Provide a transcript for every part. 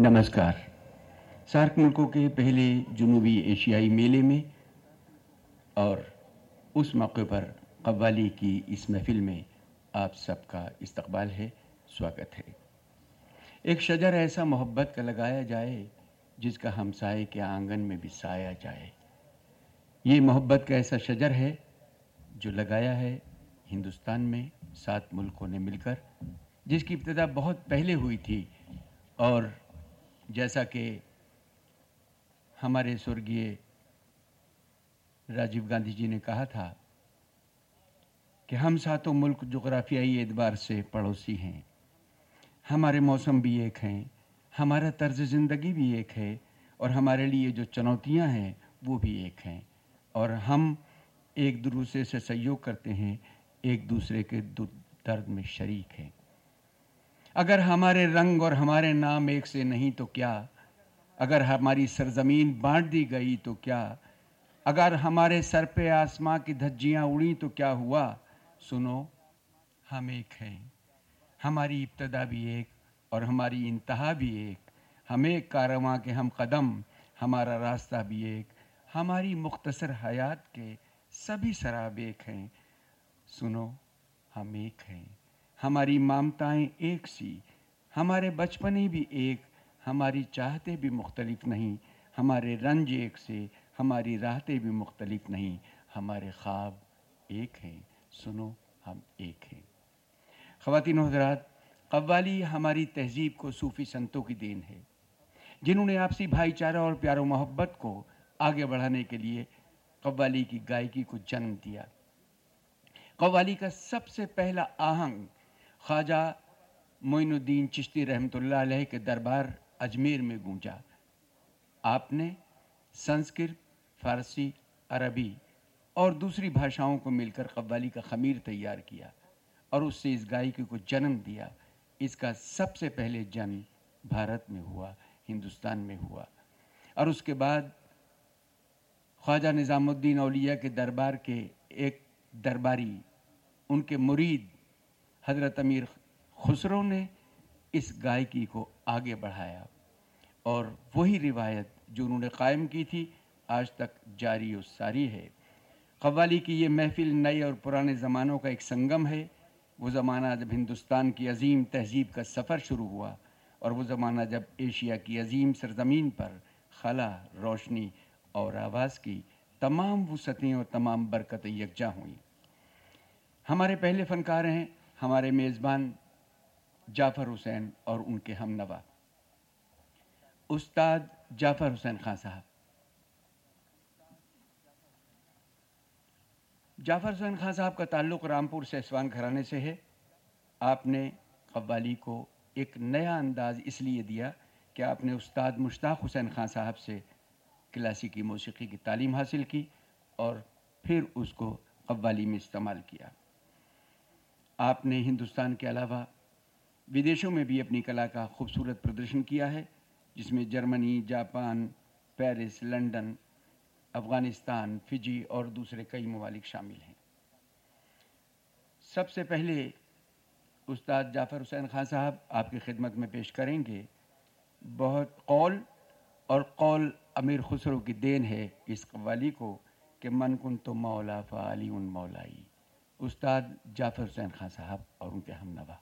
नमस्कार। सार्क मुल्कों के पहले जुनूबी एशियाई मेले में और उस मौके पर कव्वाली की इस महफिल में आप सबका इस्तकबाल है, स्वागत है। एक शजर ऐसा मोहब्बत का लगाया जाए, जिसका हमसाए के आँगन में भी साया जाए। ये मोहब्बत का ऐसा शजर है, जो लगाया है हिंदुस्तान में सात मुल्कों ने मिलकर, जिसकी इब्तदा बहुत पहले हुई थी और जैसा कि हमारे स्वर्गीय राजीव गांधी जी ने कहा था कि हम सातों मुल्क जोग्राफियाई एतबार से पड़ोसी हैं। हमारे मौसम भी एक हैं, हमारा तर्ज ज़िंदगी भी एक है, और हमारे लिए जो चुनौतियाँ हैं, वो भी एक हैं। और हम एक दूसरे से सहयोग करते हैं, एक दूसरे के दर्द में शरीक हैं। अगर हमारे रंग और हमारे नाम एक से नहीं तो क्या? अगर हमारी सरजमीन बांट दी गई तो क्या? अगर हमारे सर पे आसमां की धज्जियाँ उड़ी तो क्या हुआ? सुनो, हम एक हैं। हमारी इब्तदा भी एक और हमारी इंतहा भी एक। हम एक कारवां के हम कदम, हमारा रास्ता भी एक। हमारी मुख्तसर हयात के सभी शराब एक हैं। सुनो, हम एक हैं। हमारी ममताएँ एक सी, हमारे बचपने भी एक, हमारी चाहते भी मुख्तलिफ़ नहीं, हमारे रंज एक से, हमारी राहतें भी मुख्तलिफ़ नहीं, हमारे ख्वाब एक हैं, सुनो, हम एक हैं। ख़वान हजरात, कव्वाली हमारी तहजीब को सूफ़ी संतों की देन है, जिन्होंने आपसी भाईचारा और प्यार मोहब्बत को आगे बढ़ाने के लिए कव्वाली की गायकी को जन्म दिया। कव्वाली का सबसे पहला आहंग ख्वाजा मोइनुद्दीन चिश्ती रहमतुल्लाह के दरबार अजमेर में गूंजा। आपने संस्कृत, फारसी, अरबी और दूसरी भाषाओं को मिलकर कव्वाली का खमीर तैयार किया और उससे इस गायकी को जन्म दिया। इसका सबसे पहले जन्म भारत में हुआ, हिंदुस्तान में हुआ। और उसके बाद ख्वाजा निज़ामुद्दीन अलिया के दरबार के एक दरबारी, उनके मुरीद हज़रत अमीर खुसरो ने इस गायकी को आगे बढ़ाया और वही रिवायत जो उन्होंने कायम की थी, आज तक जारी और सारी है। कव्वाली की ये महफिल नए और पुराने ज़मानों का एक संगम है। वो ज़माना जब हिंदुस्तान की अजीम तहजीब का सफ़र शुरू हुआ और वो ज़माना जब एशिया की अजीम सरजमीन पर खला, रोशनी और आवाज़ की तमाम वसतें और तमाम बरकतें यकजा हुई। हमारे पहले फ़नकार हैं हमारे मेज़बान जाफ़र हुसैन और उनके हम नवा उस्ताद जाफ़र हुसैन खान साहब। जाफ़र हुसैन खान साहब का ताल्लुक़ रामपुर से इसवान घराने से है। आपने कव्वाली को एक नया अंदाज इसलिए दिया कि आपने उस्ताद मुश्ताक हुसैन खान साहब से क्लासिकी मौसीकी की तालीम हासिल की और फिर उसको कव्वाली में इस्तेमाल किया। आपने हिंदुस्तान के अलावा विदेशों में भी अपनी कला का खूबसूरत प्रदर्शन किया है, जिसमें Germany, Japan, Paris, London, Afghanistan, Fiji और दूसरे कई ममालिक शामिल हैं। सबसे पहले उस्ताद जाफ़र हुसैन खान साहब आपकी खिदमत में पेश करेंगे। बहुत कौल और कौल अमीर खुसरो की देन है इस कवाली को कि मन कुन तो मौला फ़ाली उन मौलाई। उस्ताद जाफ़र हुसैन खान साहब और उनके हम नवा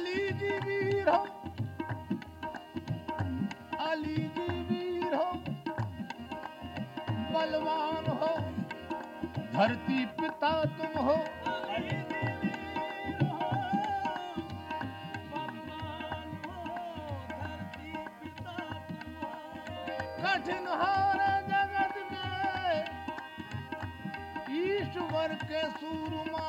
अली जी वीर हो अली जी वीर हो। बलवान हो धरती पिता तुम हो। कठिन हारा जगत में ईश्वर के सूरमा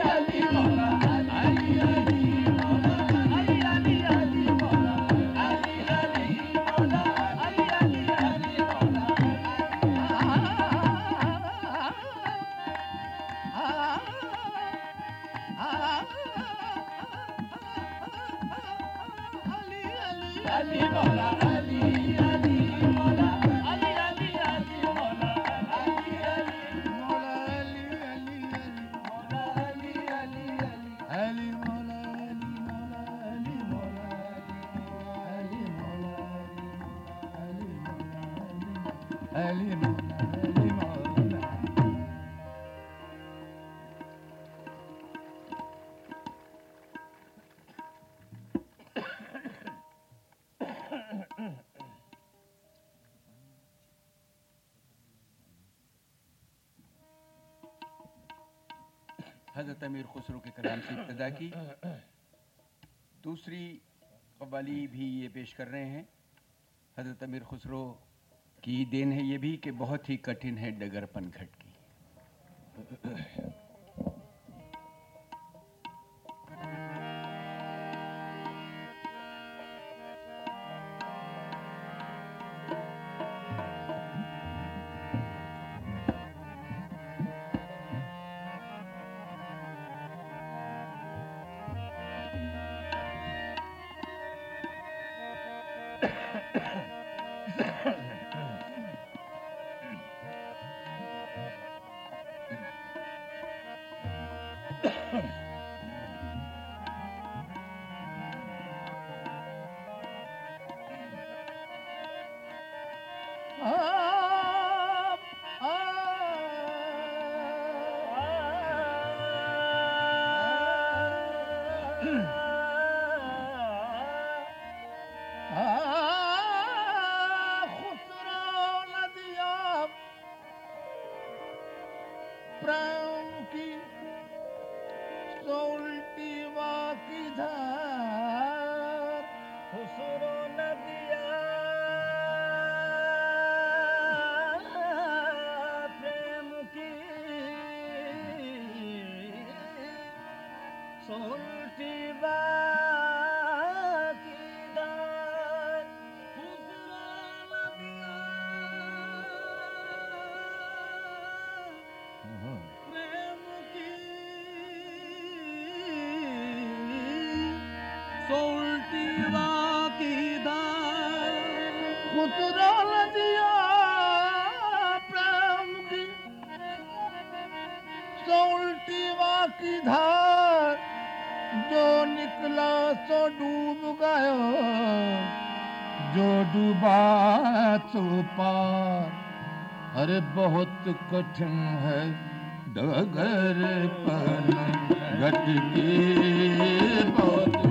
हज़रत अमीर खुसरो के कलाम से इब्तदा की। दूसरी कवाली भी ये पेश कर रहे हैं। हज़रत अमीर खुसरो की देन है ये भी कि बहुत ही कठिन है डगरपन घट की சொல்லிவா बहुत कठिन है। डगर पर गति के बहुत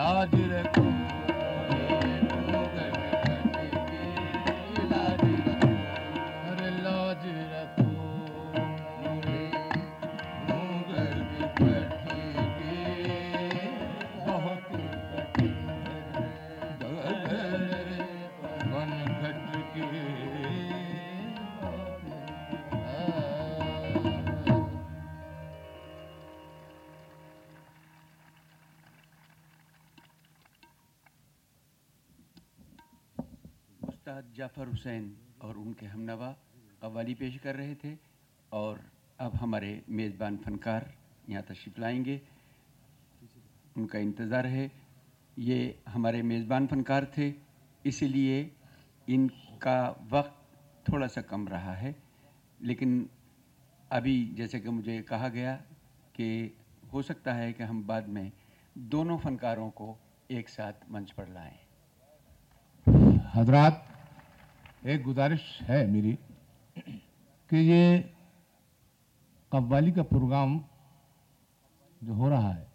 रखो लाज जाफ़र हुसैन और उनके हमनवा कव्वाली पेश कर रहे थे और अब हमारे मेज़बान फ़नकार यहाँ तशरीफ़ लाएँगे। उनका इंतज़ार है। ये हमारे मेज़बान फ़नकार थे, इसीलिए इनका वक्त थोड़ा सा कम रहा है। लेकिन अभी जैसे कि मुझे कहा गया कि हो सकता है कि हम बाद में दोनों फ़नकारों को एक साथ मंच पर लाएँ। हजरात एक गुजारिश है मेरी कि ये कव्वाली का प्रोग्राम जो हो रहा है,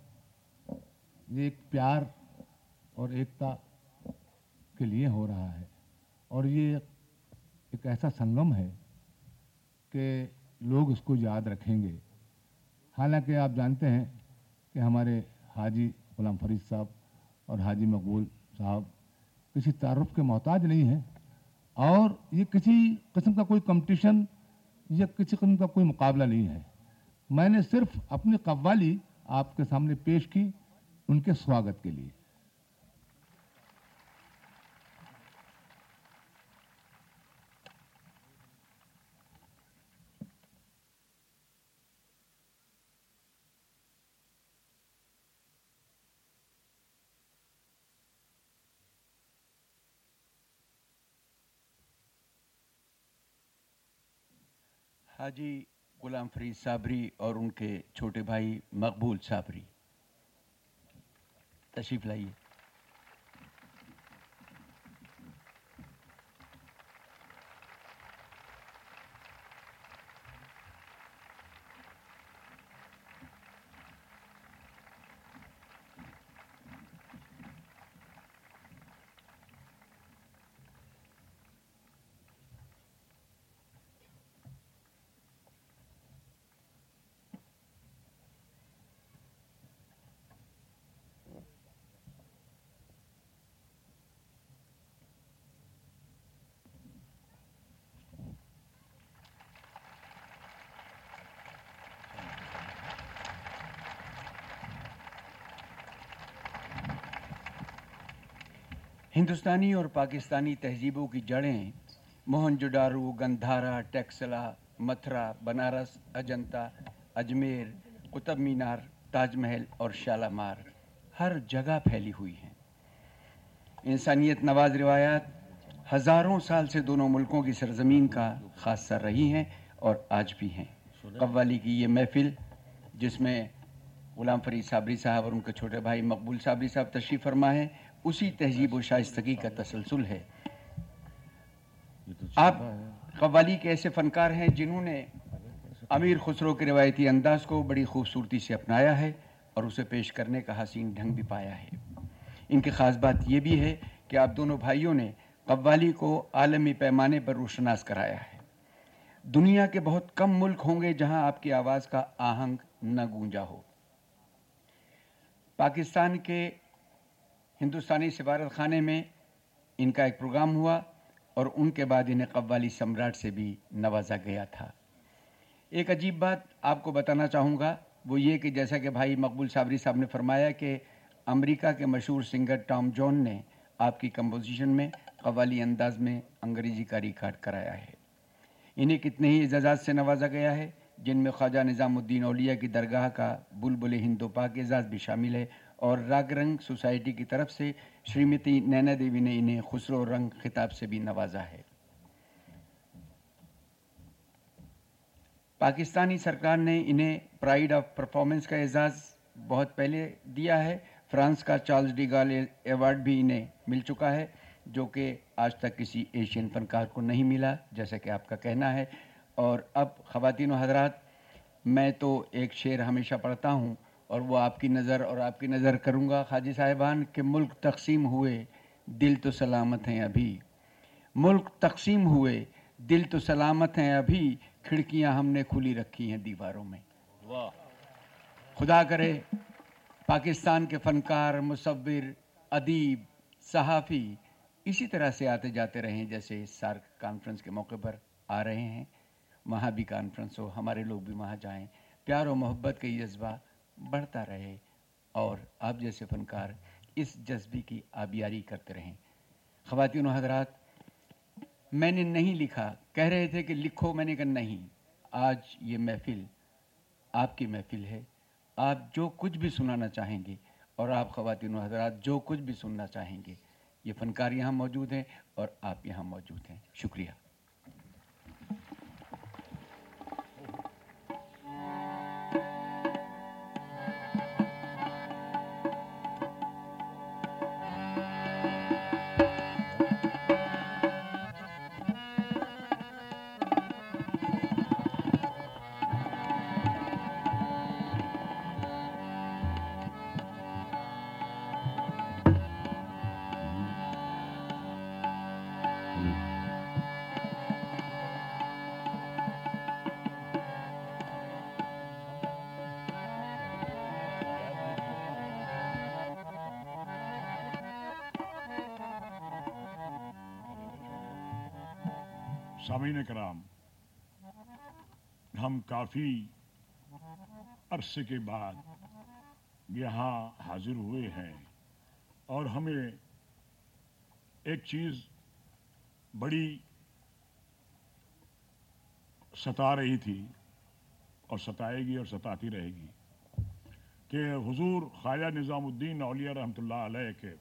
ये एक प्यार और एकता के लिए हो रहा है। और ये एक ऐसा संगम है कि लोग इसको याद रखेंगे। हालाँकि आप जानते हैं कि हमारे हाजी गुलाम फरीद साहब और हाजी मकबूल साहब किसी तारफ़ के मोहताज नहीं हैं। और ये किसी किस्म का कोई कंपटीशन या किसी किस्म का कोई मुकाबला नहीं है। मैंने सिर्फ़ अपनी कव्वाली आपके सामने पेश की, उनके स्वागत के लिए। हाजी गुलाम फरीद साबरी और उनके छोटे भाई मकबूल साबरी। तशीफ लाइए। हिंदुस्तानी और पाकिस्तानी तहजीबों की जड़ें मोहनजोदारो गंधारा टेक्सला मथुरा बनारस अजंता अजमेर कुतुब मीनार ताजमहल और शालामार हर जगह फैली हुई हैं। इंसानियत नवाज़ रिवायात हज़ारों साल से दोनों मुल्कों की सरजमीन का खासा रही हैं और आज भी हैं। कव्वाली की ये महफिल जिसमें गुलाम फरीद साबरी साहब और उनके छोटे भाई मकबूल साबरी साहब तशरीफ़ फरमा है उसी तहजीब व शाइस्तगी का तसलसल है। आप कव्वाली के ऐसे फ़नकार हैं जिन्होंने अमीर खुसरो के रिवायती अंदाज को बड़ी खूबसूरती से अपनाया है और उसे पेश करने का हसीन ढंग भी पाया है। इनकी ख़ास बात यह भी है कि आप दोनों भाइयों ने कव्वाली को आलमी पैमाने पर रोशनास कराया है। दुनिया के बहुत कम मुल्क होंगे जहाँ आपकी आवाज़ का आहंग न गूंजा हो। पाकिस्तान के हिंदुस्तानी सिफारत खाने में इनका एक प्रोग्राम हुआ और उनके बाद इन्हें कव्वाली सम्राट से भी नवाजा गया था। एक अजीब बात आपको बताना चाहूँगा, वो ये कि जैसा कि भाई मकबूल साबरी साहब ने फरमाया कि अमेरिका के मशहूर सिंगर टॉम जॉन ने आपकी कंपोजिशन में कवाली अंदाज में अंग्रेज़ी का रिकॉर्ड कराया है। इन्हें कितने ही एजाज़ात से नवाजा गया है, जिनमें ख्वाजा निज़ामुद्दीन औलिया की दरगाह का बुलबुल हिंदो पाक एजाज़ भी शामिल है और राग रंग सोसाइटी की तरफ़ से श्रीमती नैना देवी ने इन्हें खुसरो रंग खिताब से भी नवाजा है। पाकिस्तानी सरकार ने इन्हें प्राइड ऑफ़ परफॉर्मेंस का एजाज़ बहुत पहले दिया है। फ्रांस का चार्ल्स डिगाल अवार्ड भी इन्हें मिल चुका है, जो कि आज तक किसी एशियन फनकार को नहीं मिला, जैसा कि आपका कहना है। और अब ख़वान हजरात, मैं तो एक शेर हमेशा पढ़ता हूँ और वो आपकी नज़र और आपकी नज़र करूँगा। खाजी साहिबान के मुल्क तकसीम हुए दिल तो सलामत हैं अभी। मुल्क तकसीम हुए दिल तो सलामत हैं अभी। खिड़कियाँ हमने खुली रखी हैं दीवारों में। वाह। खुदा करे पाकिस्तान के फनकार मुसविर अदीब सहाफ़ी इसी तरह से आते जाते रहें जैसे सार्क कॉन्फ्रेंस के मौके पर आ रहे हैं। वहाँ भी कॉन्फ्रेंस हो हमारे लोग भी वहाँ जाएँ। प्यार और मोहब्बत का ये जज्बा बढ़ता रहे और आप जैसे फनकार इस जज्बे की आबियारी करते रहें। ख़वान हजरात, मैंने नहीं लिखा। कह रहे थे कि लिखो, मैंने कहा, नहीं, आज ये महफिल, आपकी महफिल है। आप जो कुछ भी सुनाना चाहेंगे और आप ख़वान हजरात जो कुछ भी सुनना चाहेंगे, ये फनकार यहाँ मौजूद हैं और आप यहाँ मौजूद हैं। शुक्रिया। काफ़ी अरसे के बाद यहाँ हाजिर हुए हैं और हमें एक चीज़ बड़ी सता रही थी और सताएगी और सताती रहेगी कि हुजूर ख्वाजा निज़ामुद्दीन रहमतुल्लाह अलैह के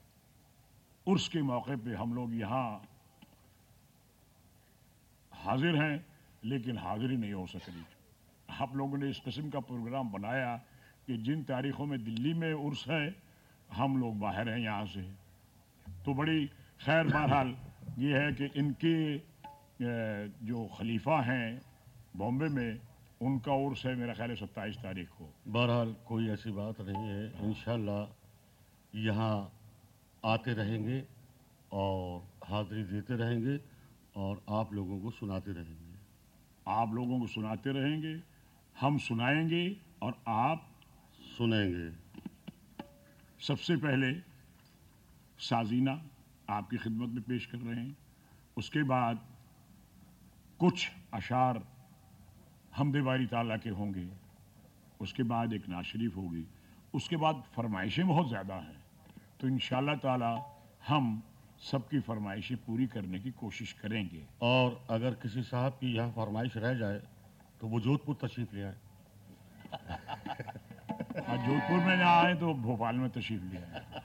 उर्स के मौके पे हम लोग यहाँ हाजिर हैं, लेकिन हाजिरी नहीं हो सक रही आप लोगों ने इस किस्म का प्रोग्राम बनाया कि जिन तारीख़ों में दिल्ली में उर्स है हम लोग बाहर हैं यहाँ से। तो बड़ी खैर बहरहाल ये है कि इनके जो खलीफा हैं बॉम्बे में उनका उर्स है मेरा ख्याल है सत्ताईस तारीख को। बहरहाल कोई ऐसी बात नहीं है। इन यहाँ आते रहेंगे और हाज़िरी देते रहेंगे और आप लोगों को सुनाते रहेंगे। आप लोगों को सुनाते रहेंगे। हम सुनाएँगे और आप सुनेंगे। सबसे पहले साजीना आपकी खिदमत में पेश कर रहे हैं। उसके बाद कुछ अशार हमदे बारी ताला के होंगे। उसके बाद एक नाशरीफ होगी। उसके बाद फरमाइशें बहुत ज़्यादा हैं। तो इन ताला हम सबकी फरमाइशें पूरी करने की कोशिश करेंगे। और अगर किसी साहब की यह फरमाइश रह जाए तो वो जोधपुर तशरीफ़ ले आए। जोधपुर में ना आए तो भोपाल में तशरीफ़ ले आए।